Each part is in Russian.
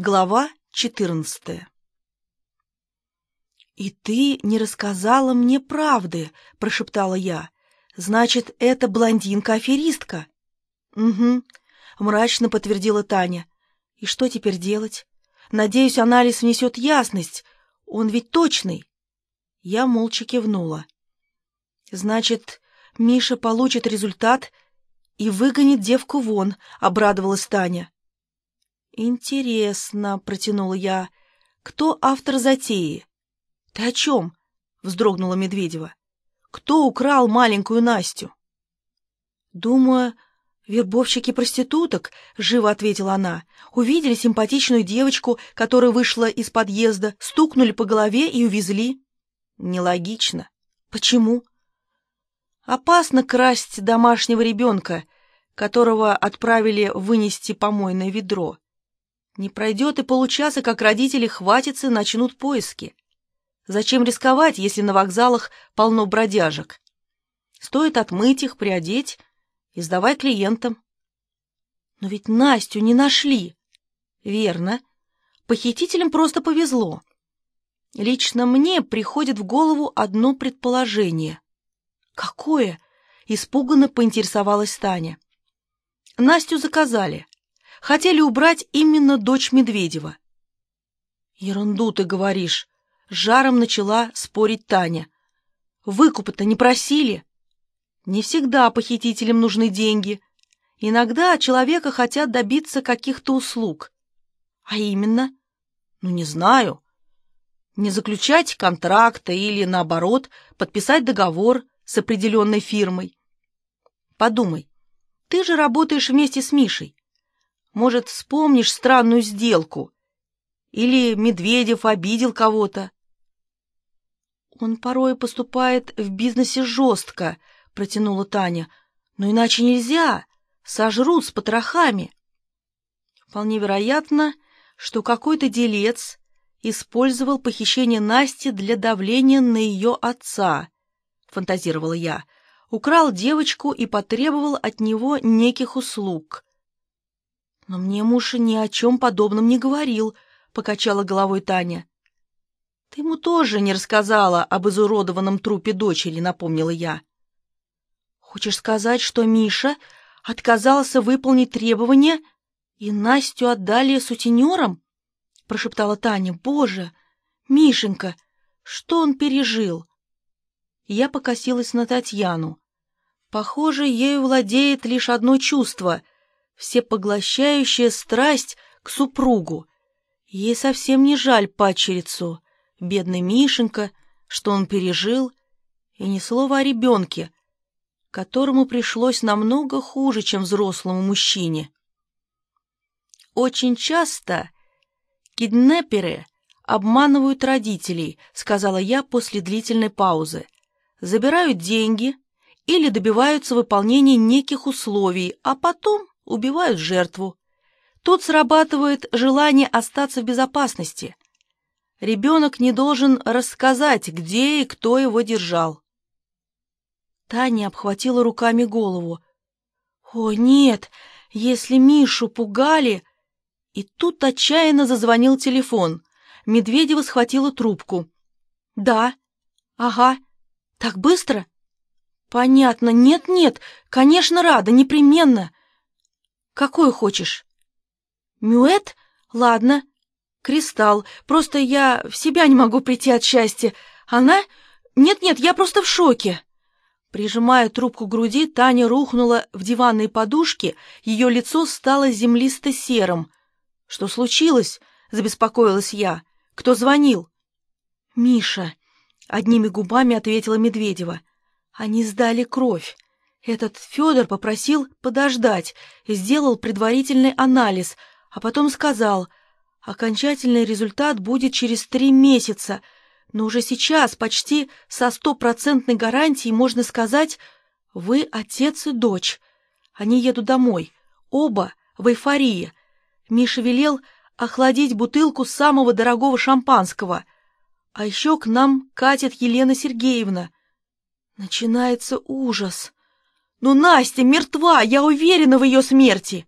Глава 14 «И ты не рассказала мне правды», — прошептала я. «Значит, это блондинка-аферистка?» «Угу», — мрачно подтвердила Таня. «И что теперь делать? Надеюсь, анализ внесет ясность. Он ведь точный». Я молча кивнула. «Значит, Миша получит результат и выгонит девку вон», — обрадовалась Таня. «Интересно», — протянула я, — «кто автор затеи?» «Ты о чем?» — вздрогнула Медведева. «Кто украл маленькую Настю?» «Думаю, вербовщики проституток», — живо ответила она. «Увидели симпатичную девочку, которая вышла из подъезда, стукнули по голове и увезли». «Нелогично». «Почему?» «Опасно красть домашнего ребенка», которого отправили вынести помойное ведро. Не пройдет и получаса, как родители хватятся и начнут поиски. Зачем рисковать, если на вокзалах полно бродяжек? Стоит отмыть их, приодеть и сдавай клиентам. Но ведь Настю не нашли. Верно. Похитителям просто повезло. Лично мне приходит в голову одно предположение. Какое? Испуганно поинтересовалась Таня. Настю заказали хотели убрать именно дочь Медведева. «Ерунду ты говоришь», — жаром начала спорить Таня. «Выкупа-то не просили». «Не всегда похитителям нужны деньги. Иногда человека хотят добиться каких-то услуг». «А именно?» «Ну, не знаю. Не заключать контракта или, наоборот, подписать договор с определенной фирмой. Подумай, ты же работаешь вместе с Мишей. Может, вспомнишь странную сделку? Или Медведев обидел кого-то? Он порой поступает в бизнесе жестко, протянула Таня. Но иначе нельзя. Сожрут с потрохами. Вполне вероятно, что какой-то делец использовал похищение Насти для давления на ее отца, фантазировала я, украл девочку и потребовал от него неких услуг. «Но мне муж ни о чем подобном не говорил», — покачала головой Таня. «Ты ему тоже не рассказала об изуродованном трупе дочери», — напомнила я. «Хочешь сказать, что Миша отказался выполнить требования и Настю отдали сутенерам?» — прошептала Таня. «Боже, Мишенька, что он пережил?» Я покосилась на Татьяну. Похоже, ею владеет лишь одно чувство — всепоглощающая страсть к супругу. Ей совсем не жаль падчерицу, бедный Мишенька, что он пережил, и ни слова о ребенке, которому пришлось намного хуже, чем взрослому мужчине. «Очень часто киднеперы обманывают родителей», сказала я после длительной паузы. «Забирают деньги или добиваются выполнения неких условий, а потом убивают жертву. Тут срабатывает желание остаться в безопасности. Ребенок не должен рассказать, где и кто его держал. Таня обхватила руками голову. «О, нет, если Мишу пугали...» И тут отчаянно зазвонил телефон. Медведева схватила трубку. «Да. Ага. Так быстро?» «Понятно. Нет-нет. Конечно, рада. Непременно. Какую хочешь? Мюэт? Ладно. Кристалл. Просто я в себя не могу прийти от счастья. Она? Нет-нет, я просто в шоке. Прижимая трубку к груди, Таня рухнула в диванной подушке, ее лицо стало землисто-серым. «Что случилось?» — забеспокоилась я. «Кто звонил?» «Миша», — одними губами ответила Медведева. «Они сдали кровь. Этот Федор попросил подождать, сделал предварительный анализ, а потом сказал, окончательный результат будет через три месяца, но уже сейчас почти со стопроцентной гарантией можно сказать, вы отец и дочь. Они едут домой, оба в эйфории. Миша велел охладить бутылку самого дорогого шампанского, а еще к нам катит Елена Сергеевна. Начинается ужас. Но Настя мертва, я уверена в ее смерти.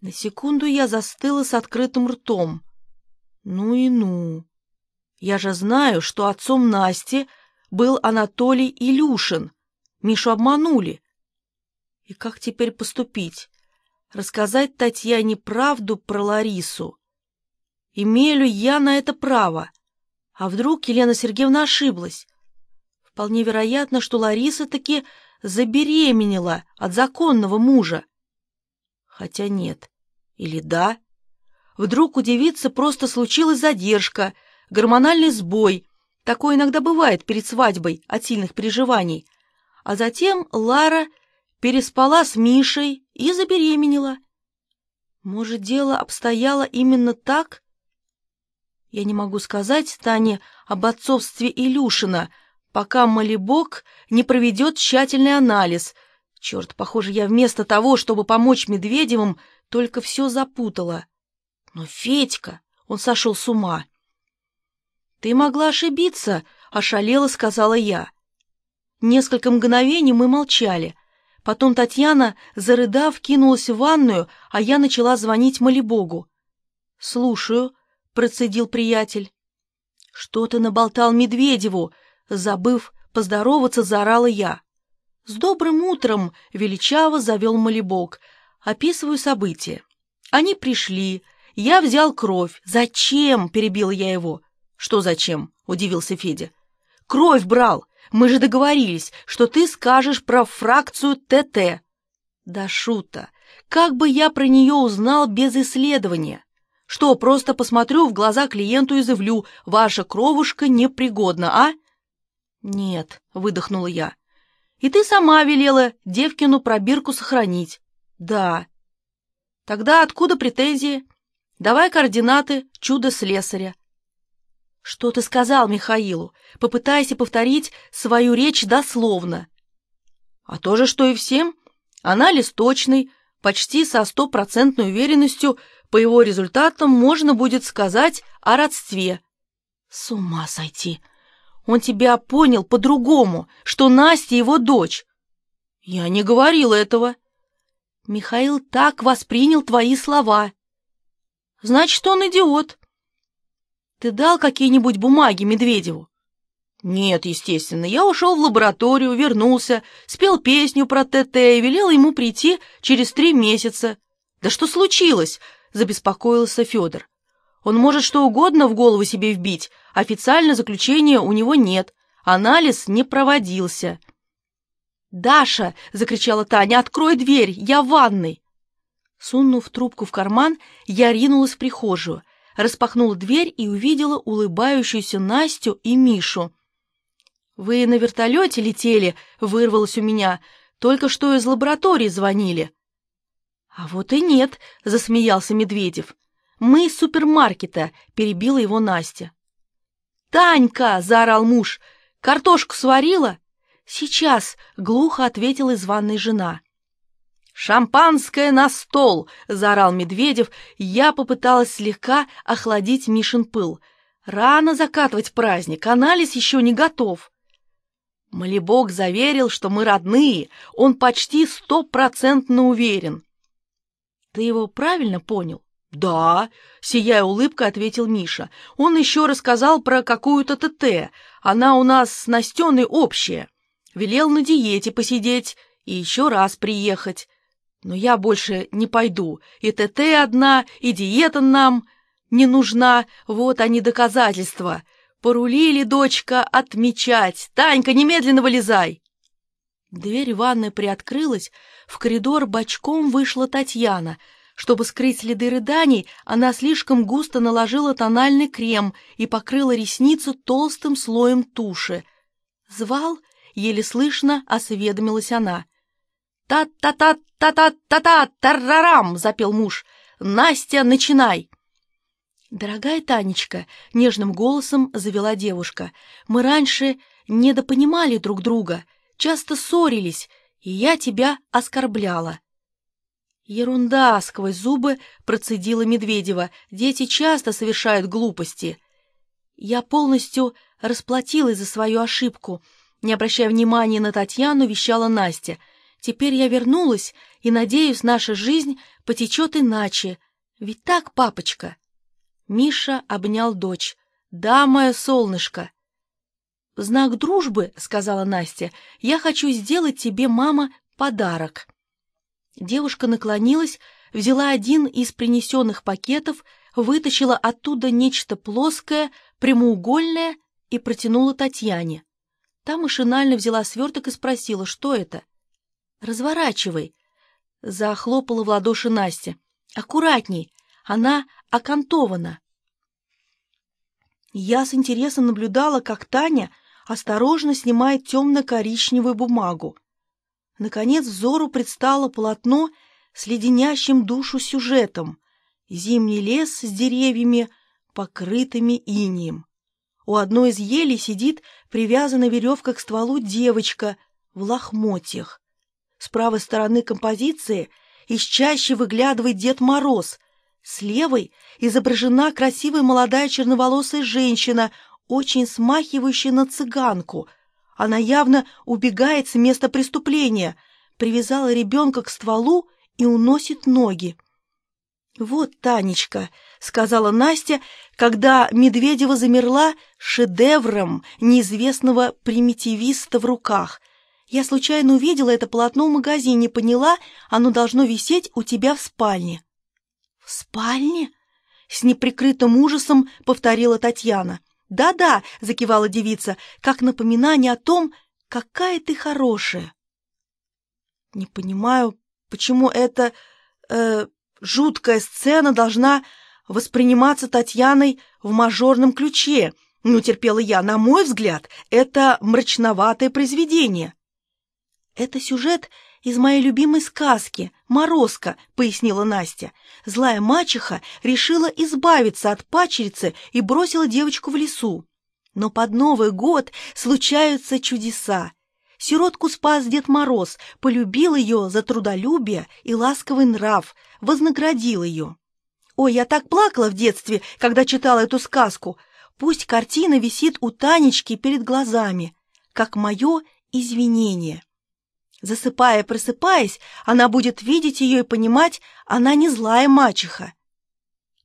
На секунду я застыла с открытым ртом. Ну и ну. Я же знаю, что отцом Насти был Анатолий Илюшин. Мишу обманули. И как теперь поступить? Рассказать Татьяне правду про Ларису? Имею ли я на это право? А вдруг Елена Сергеевна ошиблась? Вполне вероятно, что Лариса таки забеременела от законного мужа. Хотя нет. Или да? Вдруг у девицы просто случилась задержка, гормональный сбой. Такое иногда бывает перед свадьбой от сильных переживаний. А затем Лара переспала с Мишей и забеременела. Может, дело обстояло именно так? Я не могу сказать Тане об отцовстве Илюшина, пока Малибок не проведет тщательный анализ. Черт, похоже, я вместо того, чтобы помочь Медведевым, только все запутала. Но Федька, он сошел с ума. «Ты могла ошибиться», — ошалела, сказала я. Несколько мгновений мы молчали. Потом Татьяна, зарыдав, кинулась в ванную, а я начала звонить Малибогу. «Слушаю», процедил приятель. «Что ты наболтал Медведеву?» Забыв поздороваться, заорала я. «С добрым утром!» — величаво завел Малибок. Описываю события. Они пришли. Я взял кровь. «Зачем?» — перебил я его. «Что зачем?» — удивился Федя. «Кровь брал! Мы же договорились, что ты скажешь про фракцию ТТ». «Да шута! Как бы я про нее узнал без исследования?» Что, просто посмотрю в глаза клиенту и заявлю, ваша кровушка непригодна, а? Нет, выдохнула я. И ты сама велела девкину пробирку сохранить. Да. Тогда откуда претензии? Давай координаты чудо-слесаря. Что ты сказал Михаилу? Попытайся повторить свою речь дословно. А то же, что и всем. Анализ точный, почти со стопроцентной уверенностью по его результатам можно будет сказать о родстве. С ума сойти! Он тебя понял по-другому, что Настя его дочь. Я не говорил этого. Михаил так воспринял твои слова. Значит, он идиот. Ты дал какие-нибудь бумаги Медведеву? Нет, естественно. Я ушел в лабораторию, вернулся, спел песню про ТТ и велел ему прийти через три месяца. Да что случилось? забеспокоился Федор. Он может что угодно в голову себе вбить, официально заключения у него нет, анализ не проводился. «Даша!» — закричала Таня. «Открой дверь! Я в ванной!» Сунув трубку в карман, я ринулась в прихожую, распахнула дверь и увидела улыбающуюся Настю и Мишу. «Вы на вертолете летели?» — вырвалось у меня. «Только что из лаборатории звонили». «А вот и нет», — засмеялся Медведев. «Мы из супермаркета», — перебила его Настя. «Танька!» — заорал муж. «Картошку сварила?» «Сейчас», — глухо ответила из ванной жена. «Шампанское на стол!» — заорал Медведев. Я попыталась слегка охладить Мишин пыл. «Рано закатывать праздник, анализ еще не готов». Малибок заверил, что мы родные, он почти стопроцентно уверен. Ты его правильно понял? Да, сияя улыбкой, ответил Миша. Он еще рассказал про какую-то ТТ. Она у нас с Настеной общая. Велел на диете посидеть и еще раз приехать. Но я больше не пойду. И ТТ одна, и диета нам не нужна. Вот они доказательства. Порулили, дочка, отмечать. Танька, немедленно вылезай. Дверь ванной приоткрылась, в коридор бочком вышла Татьяна. Чтобы скрыть следы рыданий, она слишком густо наложила тональный крем и покрыла ресницу толстым слоем туши. «Звал?» — еле слышно осведомилась она. «Та-та-та-та-та-та-та! Тарарам!» — запел муж. «Настя, начинай!» «Дорогая Танечка», — нежным голосом завела девушка, — «мы раньше недопонимали друг друга часто ссорились, и я тебя оскорбляла. Ерунда, сквозь зубы процедила Медведева. Дети часто совершают глупости. Я полностью расплатилась за свою ошибку. Не обращая внимания на Татьяну, вещала Настя. Теперь я вернулась, и, надеюсь, наша жизнь потечет иначе. Ведь так, папочка?» Миша обнял дочь. «Да, мое солнышко!» «В знак дружбы, — сказала Настя, — я хочу сделать тебе, мама, подарок». Девушка наклонилась, взяла один из принесенных пакетов, вытащила оттуда нечто плоское, прямоугольное и протянула Татьяне. Та машинально взяла сверток и спросила, что это. «Разворачивай», — захлопала в ладоши Настя. «Аккуратней, она окантована». Я с интересом наблюдала, как Таня осторожно снимает темно-коричневую бумагу. Наконец взору предстало полотно с леденящим душу сюжетом. Зимний лес с деревьями, покрытыми инием. У одной из елей сидит привязанная веревка к стволу девочка в лохмотьях. С правой стороны композиции из чаще выглядывает Дед Мороз. С левой изображена красивая молодая черноволосая женщина, очень смахивающая на цыганку. Она явно убегает с места преступления, привязала ребенка к стволу и уносит ноги. «Вот, Танечка», — сказала Настя, когда Медведева замерла шедевром неизвестного примитивиста в руках. «Я случайно увидела это полотно в магазине, поняла, оно должно висеть у тебя в спальне». «В спальне?» — с неприкрытым ужасом повторила Татьяна. «Да-да», — закивала девица, как напоминание о том, какая ты хорошая. «Не понимаю, почему это... Э, жуткая сцена должна восприниматься Татьяной в мажорном ключе. Ну, терпела я, на мой взгляд, это мрачноватое произведение. Это сюжет из моей любимой сказки «Морозко», — пояснила Настя. Злая мачеха решила избавиться от пачерицы и бросила девочку в лесу. Но под Новый год случаются чудеса. Сиротку спас Дед Мороз, полюбил ее за трудолюбие и ласковый нрав, вознаградил ее. Ой, я так плакала в детстве, когда читала эту сказку. Пусть картина висит у Танечки перед глазами, как мое извинение. Засыпая просыпаясь, она будет видеть ее и понимать, она не злая мачеха.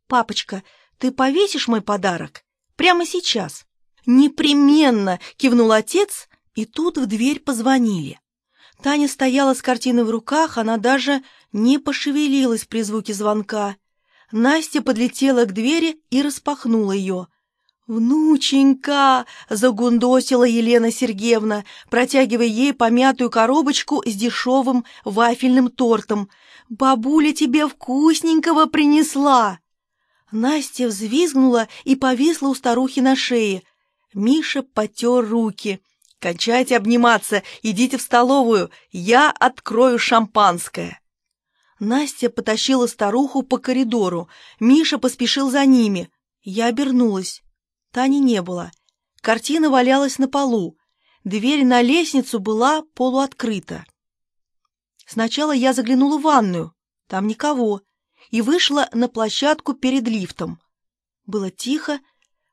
«Папочка, ты повесишь мой подарок? Прямо сейчас?» «Непременно!» — кивнул отец и тут в дверь позвонили. Таня стояла с картиной в руках, она даже не пошевелилась при звуке звонка. Настя подлетела к двери и распахнула ее. «Внученька!» — загундосила Елена Сергеевна, протягивая ей помятую коробочку с дешевым вафельным тортом. «Бабуля тебе вкусненького принесла!» Настя взвизгнула и повисла у старухи на шее. Миша потер руки. «Кончайте обниматься, идите в столовую, я открою шампанское». Настя потащила старуху по коридору, Миша поспешил за ними. Я обернулась. Тани не было. Картина валялась на полу. Дверь на лестницу была полуоткрыта. Сначала я заглянула в ванную, там никого, и вышла на площадку перед лифтом. Было тихо,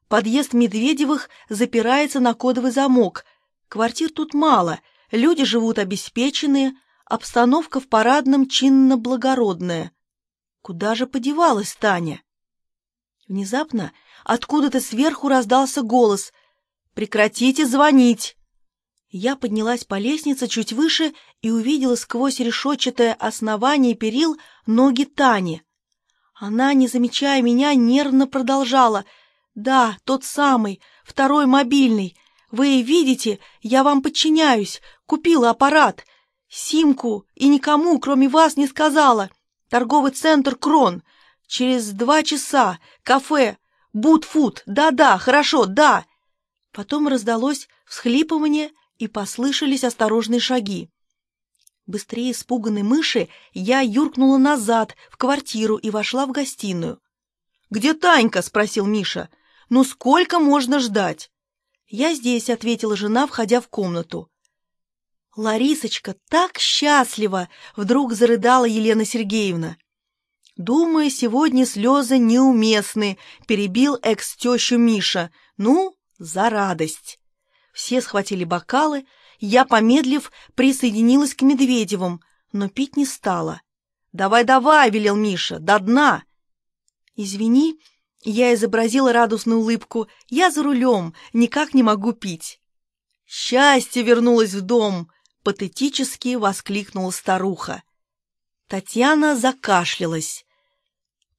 подъезд Медведевых запирается на кодовый замок — Квартир тут мало, люди живут обеспеченные, обстановка в парадном чинно-благородная. Куда же подевалась Таня? Внезапно откуда-то сверху раздался голос «Прекратите звонить!» Я поднялась по лестнице чуть выше и увидела сквозь решетчатое основание перил ноги Тани. Она, не замечая меня, нервно продолжала. «Да, тот самый, второй мобильный. Вы видите, я вам подчиняюсь, купила аппарат. Симку и никому, кроме вас, не сказала. Торговый центр «Крон». Через два часа. Кафе. Бутфуд. Да-да, хорошо, да. Потом раздалось всхлипывание и послышались осторожные шаги. Быстрее испуганной мыши я юркнула назад, в квартиру и вошла в гостиную. «Где Танька?» — спросил Миша. «Ну сколько можно ждать?» «Я здесь», — ответила жена, входя в комнату. «Ларисочка так счастлива!» — вдруг зарыдала Елена Сергеевна. «Думаю, сегодня слезы неуместны», — перебил экс-тещу Миша. «Ну, за радость!» Все схватили бокалы, я, помедлив, присоединилась к Медведевым, но пить не стала. «Давай-давай!» — велел Миша, — «до дна!» «Извини», — я изобразила радостную улыбку, — «я за рулем, никак не могу пить». «Счастье вернулось в дом!» — патетически воскликнула старуха. Татьяна закашлялась.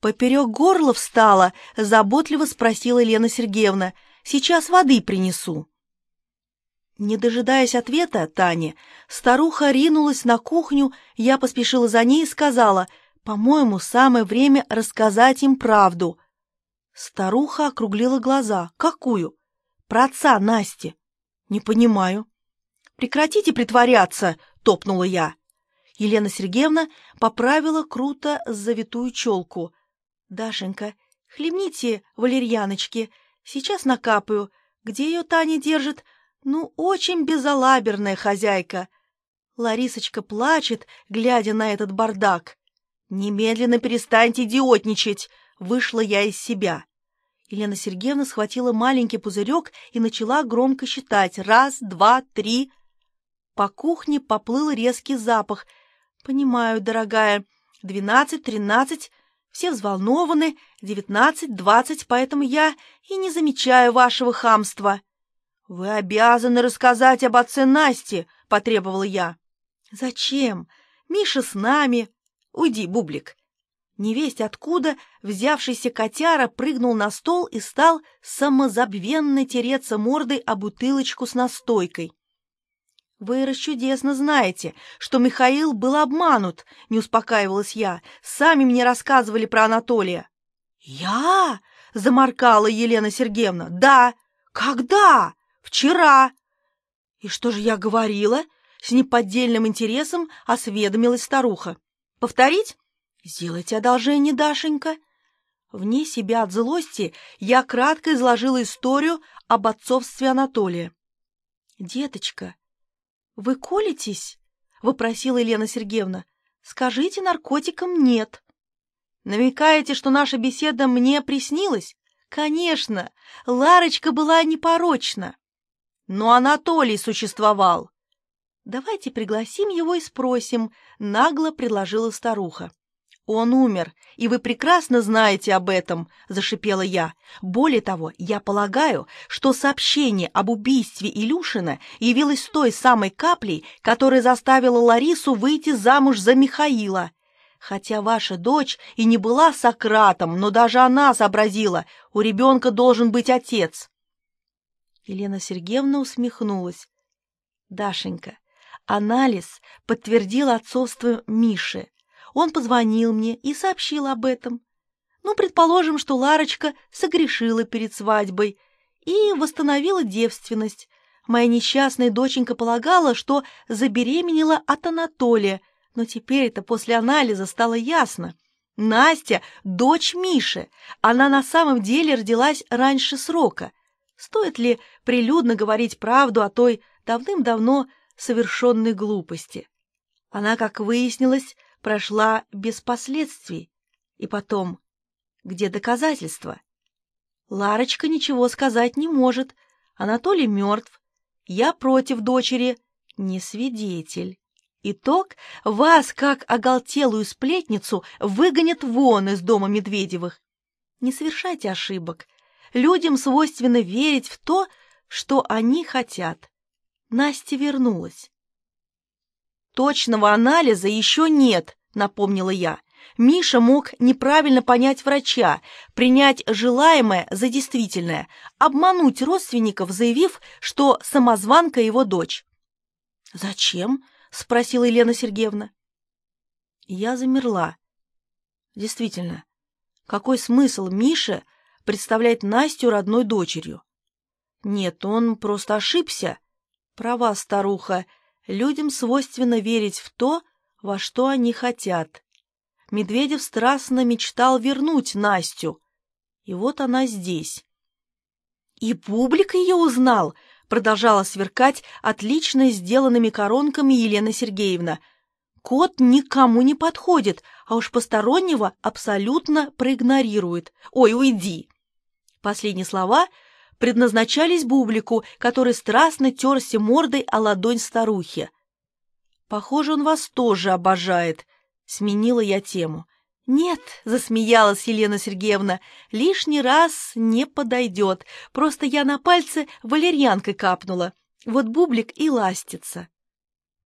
Поперек горла встала, заботливо спросила Елена Сергеевна. «Сейчас воды принесу». Не дожидаясь ответа Тани, старуха ринулась на кухню, я поспешила за ней и сказала, «По-моему, самое время рассказать им правду». Старуха округлила глаза. «Какую?» «Про отца Насти». «Не понимаю». «Прекратите притворяться!» — топнула я. Елена Сергеевна поправила круто завитую челку. «Дашенька, хлебните валерьяночки, сейчас накапаю. Где ее Таня держит? Ну, очень безалаберная хозяйка». Ларисочка плачет, глядя на этот бардак. «Немедленно перестаньте идиотничать!» Вышла я из себя. Елена Сергеевна схватила маленький пузырек и начала громко считать. Раз, два, три. По кухне поплыл резкий запах. «Понимаю, дорогая. Двенадцать, тринадцать. Все взволнованы. Девятнадцать, двадцать, поэтому я и не замечаю вашего хамства». «Вы обязаны рассказать об отце Насти», — потребовала я. «Зачем? Миша с нами. Уйди, Бублик. Невесть откуда взявшийся котяра прыгнул на стол и стал самозабвенно тереться мордой о бутылочку с настойкой. «Вы расчудесно знаете, что Михаил был обманут», — не успокаивалась я. «Сами мне рассказывали про Анатолия». «Я?» — заморкала Елена Сергеевна. «Да». «Когда?» «Вчера». «И что же я говорила?» — с неподдельным интересом осведомилась старуха. «Повторить?» «Сделайте одолжение, Дашенька». Вне себя от злости я кратко изложила историю об отцовстве Анатолия. «Деточка, вы колитесь?» — вопросила Елена Сергеевна. «Скажите наркотикам нет». «Намекаете, что наша беседа мне приснилась?» «Конечно, Ларочка была непорочна». «Но Анатолий существовал». «Давайте пригласим его и спросим», — нагло предложила старуха. «Он умер, и вы прекрасно знаете об этом», — зашипела я. «Более того, я полагаю, что сообщение об убийстве Илюшина явилось той самой каплей, которая заставила Ларису выйти замуж за Михаила. Хотя ваша дочь и не была Сократом, но даже она сообразила, у ребенка должен быть отец». Елена Сергеевна усмехнулась. «Дашенька, анализ подтвердил отцовство Миши. Он позвонил мне и сообщил об этом. Ну, предположим, что Ларочка согрешила перед свадьбой и восстановила девственность. Моя несчастная доченька полагала, что забеременела от Анатолия, но теперь это после анализа стало ясно. Настя — дочь Миши. Она на самом деле родилась раньше срока. Стоит ли прилюдно говорить правду о той давным-давно совершенной глупости? Она, как выяснилось, прошла без последствий. И потом, где доказательства? Ларочка ничего сказать не может. Анатолий мертв. Я против дочери. Не свидетель. Итог — вас, как оголтелую сплетницу, выгонят вон из дома Медведевых. Не совершайте ошибок. Людям свойственно верить в то, что они хотят. Настя вернулась. «Точного анализа еще нет», — напомнила я. Миша мог неправильно понять врача, принять желаемое за действительное, обмануть родственников, заявив, что самозванка его дочь. «Зачем?» — спросила Елена Сергеевна. Я замерла. Действительно, какой смысл Мише представлять Настю родной дочерью? Нет, он просто ошибся. Права старуха, Людям свойственно верить в то, во что они хотят. Медведев страстно мечтал вернуть Настю. И вот она здесь. И публика ее узнал, продолжала сверкать отлично сделанными коронками Елена Сергеевна. Кот никому не подходит, а уж постороннего абсолютно проигнорирует. Ой, уйди! Последние слова предназначались Бублику, который страстно терся мордой о ладонь старухи. «Похоже, он вас тоже обожает», — сменила я тему. «Нет», — засмеялась Елена Сергеевна, — «лишний раз не подойдет. Просто я на пальце валерьянкой капнула. Вот бублик и ластится».